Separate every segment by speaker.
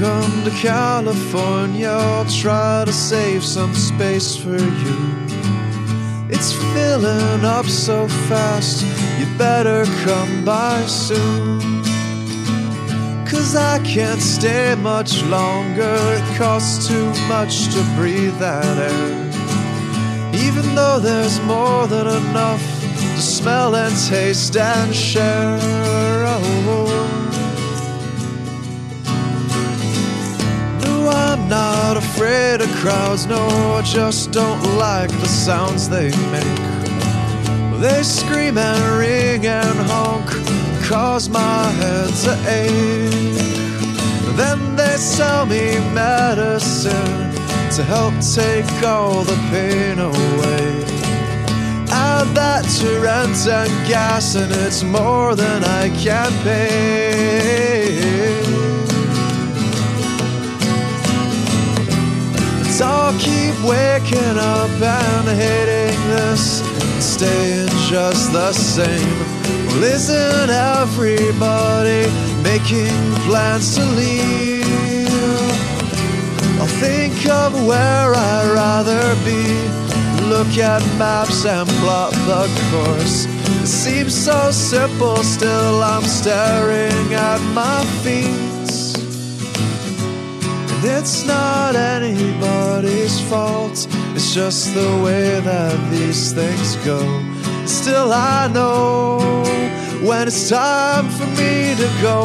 Speaker 1: come to California, I'll try to save some space for you. It's filling up so fast, you better come by soon. Cause I can't stay much longer, it costs too much to breathe that air. Even though there's more than enough to smell and taste and share. Oh. Crowds, no, I just don't like the sounds they make. They scream and ring and honk, cause my head to ache. Then they sell me medicine to help take all the pain away. Add that to rent and gas, and it's more than I can pay. But I'll keep waking up and hating this, staying just the same. Well, isn't everybody making plans to leave? I'll think of where I'd rather be. Look at maps and plot the course. It seems so simple, still I'm staring at my feet. And it's not anybody's fault, it's just the way that these things go. Still, I know when it's time for me to go.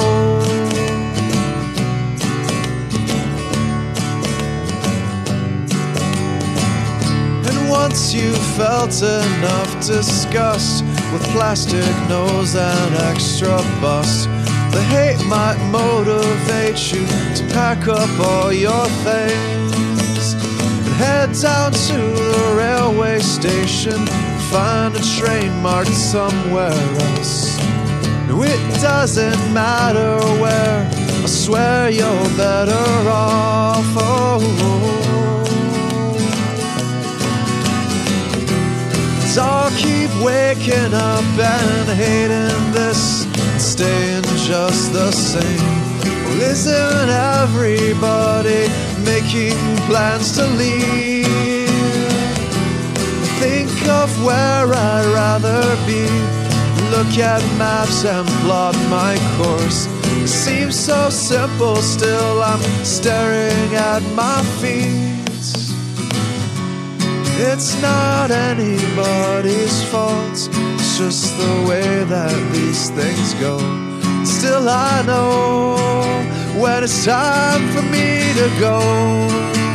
Speaker 1: And once you've felt enough disgust with plastic nose and extra bust, the hate might motivate you to pack up all your things and head down to the railway station. Find a train marked somewhere else. No, it doesn't matter where. I swear you're better off. Oh. So I'll keep waking up and hating this, and staying just the same. Well, isn't everybody making plans to leave? Think of where I'd rather be. Look at maps and plot my course. Seems so simple, still I'm staring at my feet. It's not anybody's fault, it's just the way that these things go. Still, I know when it's time for me to go.